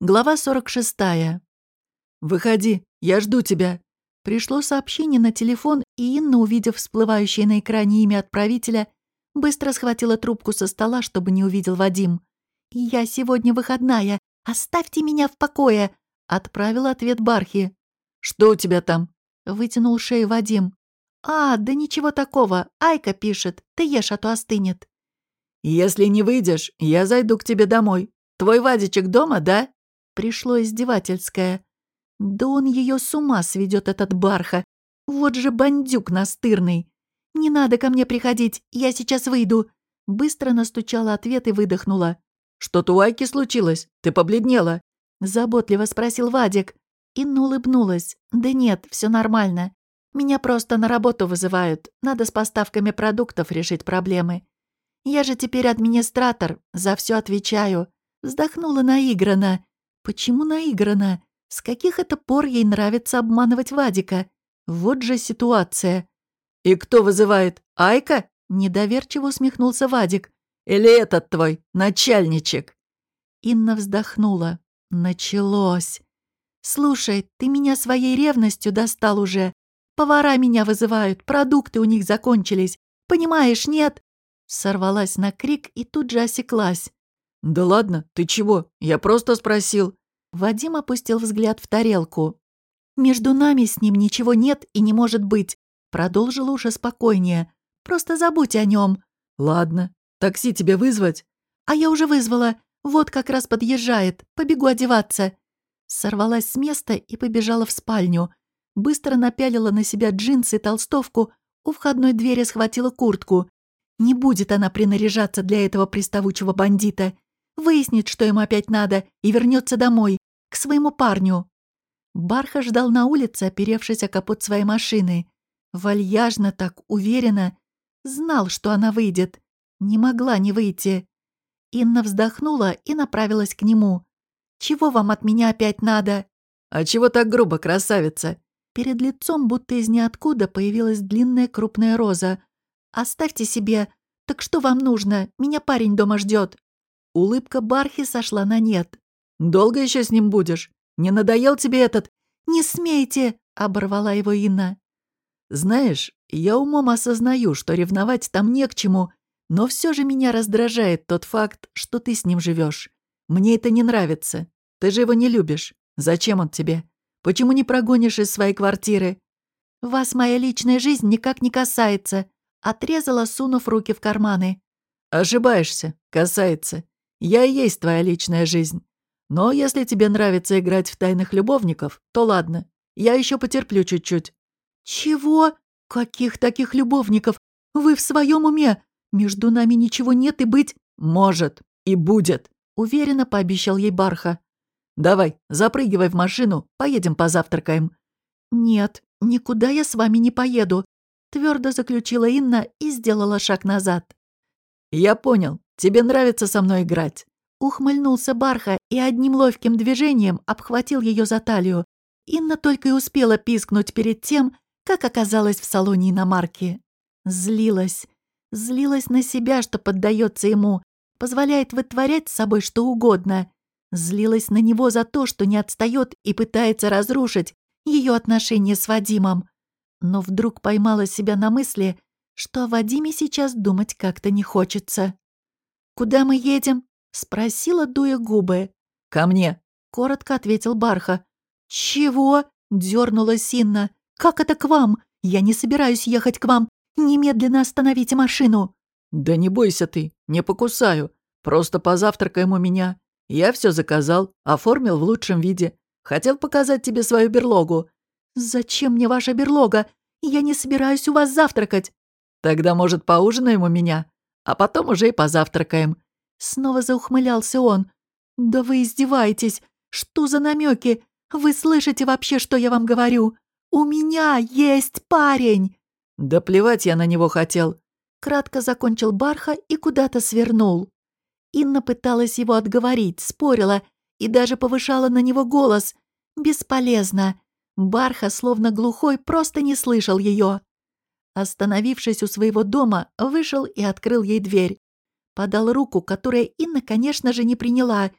Глава 46. «Выходи, я жду тебя». Пришло сообщение на телефон, и Инна, увидев всплывающее на экране имя отправителя, быстро схватила трубку со стола, чтобы не увидел Вадим. «Я сегодня выходная. Оставьте меня в покое!» — отправил ответ Бархи. «Что у тебя там?» — вытянул шею Вадим. «А, да ничего такого. Айка пишет. Ты ешь, а то остынет». «Если не выйдешь, я зайду к тебе домой. Твой Вадичек дома, да?» Пришло издевательское. Да он ее с ума сведет этот барха. Вот же бандюк настырный. «Не надо ко мне приходить, я сейчас выйду». Быстро настучала ответ и выдохнула. «Что-то у Айки случилось? Ты побледнела?» Заботливо спросил Вадик. Инна улыбнулась. «Да нет, все нормально. Меня просто на работу вызывают. Надо с поставками продуктов решить проблемы. Я же теперь администратор, за все отвечаю». Вздохнула наигранно. Почему наиграно? С каких это пор ей нравится обманывать Вадика? Вот же ситуация. «И кто вызывает? Айка?» — недоверчиво усмехнулся Вадик. «Или этот твой начальничек?» Инна вздохнула. Началось. «Слушай, ты меня своей ревностью достал уже. Повара меня вызывают, продукты у них закончились. Понимаешь, нет?» Сорвалась на крик и тут же осеклась. «Да ладно, ты чего? Я просто спросил». Вадим опустил взгляд в тарелку. «Между нами с ним ничего нет и не может быть», продолжила уже спокойнее. «Просто забудь о нем». «Ладно. Такси тебе вызвать?» «А я уже вызвала. Вот как раз подъезжает. Побегу одеваться». Сорвалась с места и побежала в спальню. Быстро напялила на себя джинсы и толстовку, у входной двери схватила куртку. Не будет она принаряжаться для этого приставучего бандита выяснит, что ему опять надо, и вернется домой, к своему парню. Барха ждал на улице, оперевшись о капот своей машины. Вальяжно так, уверенно. Знал, что она выйдет. Не могла не выйти. Инна вздохнула и направилась к нему. «Чего вам от меня опять надо?» «А чего так грубо, красавица?» Перед лицом, будто из ниоткуда, появилась длинная крупная роза. «Оставьте себе. Так что вам нужно? Меня парень дома ждет. Улыбка Бархи сошла на нет. «Долго еще с ним будешь? Не надоел тебе этот...» «Не смейте!» — оборвала его Инна. «Знаешь, я умом осознаю, что ревновать там не к чему, но все же меня раздражает тот факт, что ты с ним живешь. Мне это не нравится. Ты же его не любишь. Зачем он тебе? Почему не прогонишь из своей квартиры?» «Вас моя личная жизнь никак не касается», — отрезала, сунув руки в карманы. «Ошибаешься. Касается. Я и есть твоя личная жизнь. Но если тебе нравится играть в тайных любовников, то ладно. Я еще потерплю чуть-чуть». «Чего? Каких таких любовников? Вы в своем уме? Между нами ничего нет и быть...» «Может. И будет», — уверенно пообещал ей Барха. «Давай, запрыгивай в машину, поедем позавтракаем». «Нет, никуда я с вами не поеду», — твердо заключила Инна и сделала шаг назад. «Я понял. Тебе нравится со мной играть?» Ухмыльнулся Барха и одним ловким движением обхватил ее за талию. Инна только и успела пискнуть перед тем, как оказалась в салоне иномарки. Злилась. Злилась на себя, что поддается ему, позволяет вытворять с собой что угодно. Злилась на него за то, что не отстает и пытается разрушить ее отношения с Вадимом. Но вдруг поймала себя на мысли, что о Вадиме сейчас думать как-то не хочется. «Куда мы едем?» — спросила, дуя губы. «Ко мне», — коротко ответил Барха. «Чего?» — дернула Синна. «Как это к вам? Я не собираюсь ехать к вам. Немедленно остановите машину». «Да не бойся ты, не покусаю. Просто позавтракаем у меня. Я все заказал, оформил в лучшем виде. Хотел показать тебе свою берлогу». «Зачем мне ваша берлога? Я не собираюсь у вас завтракать». «Тогда, может, поужинаем у меня? А потом уже и позавтракаем». Снова заухмылялся он. «Да вы издеваетесь! Что за намеки? Вы слышите вообще, что я вам говорю? У меня есть парень!» «Да плевать я на него хотел!» Кратко закончил Барха и куда-то свернул. Инна пыталась его отговорить, спорила и даже повышала на него голос. Бесполезно. Барха, словно глухой, просто не слышал ее. Остановившись у своего дома, вышел и открыл ей дверь. Подал руку, которая Инна, конечно же, не приняла.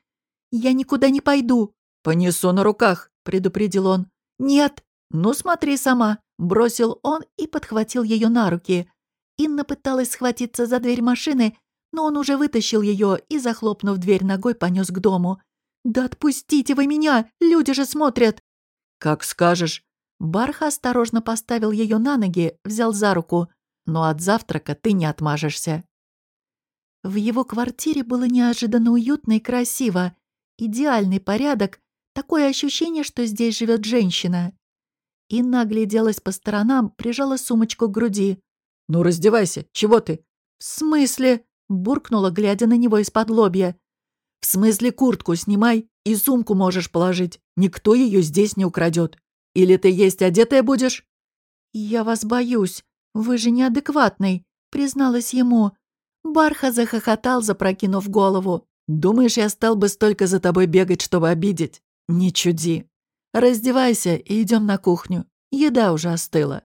«Я никуда не пойду». «Понесу на руках», — предупредил он. «Нет». «Ну, смотри сама», — бросил он и подхватил ее на руки. Инна пыталась схватиться за дверь машины, но он уже вытащил ее и, захлопнув дверь ногой, понес к дому. «Да отпустите вы меня! Люди же смотрят!» «Как скажешь». Барха осторожно поставил ее на ноги, взял за руку. «Но от завтрака ты не отмажешься». В его квартире было неожиданно уютно и красиво. Идеальный порядок, такое ощущение, что здесь живет женщина. Инна огляделась по сторонам, прижала сумочку к груди. «Ну, раздевайся, чего ты?» «В смысле?» — буркнула, глядя на него из-под лобья. «В смысле куртку снимай и сумку можешь положить. Никто ее здесь не украдет. Или ты есть одетая будешь?» «Я вас боюсь. Вы же неадекватный», — призналась ему. Барха захохотал, запрокинув голову. «Думаешь, я стал бы столько за тобой бегать, чтобы обидеть? Не чуди. Раздевайся и идем на кухню. Еда уже остыла».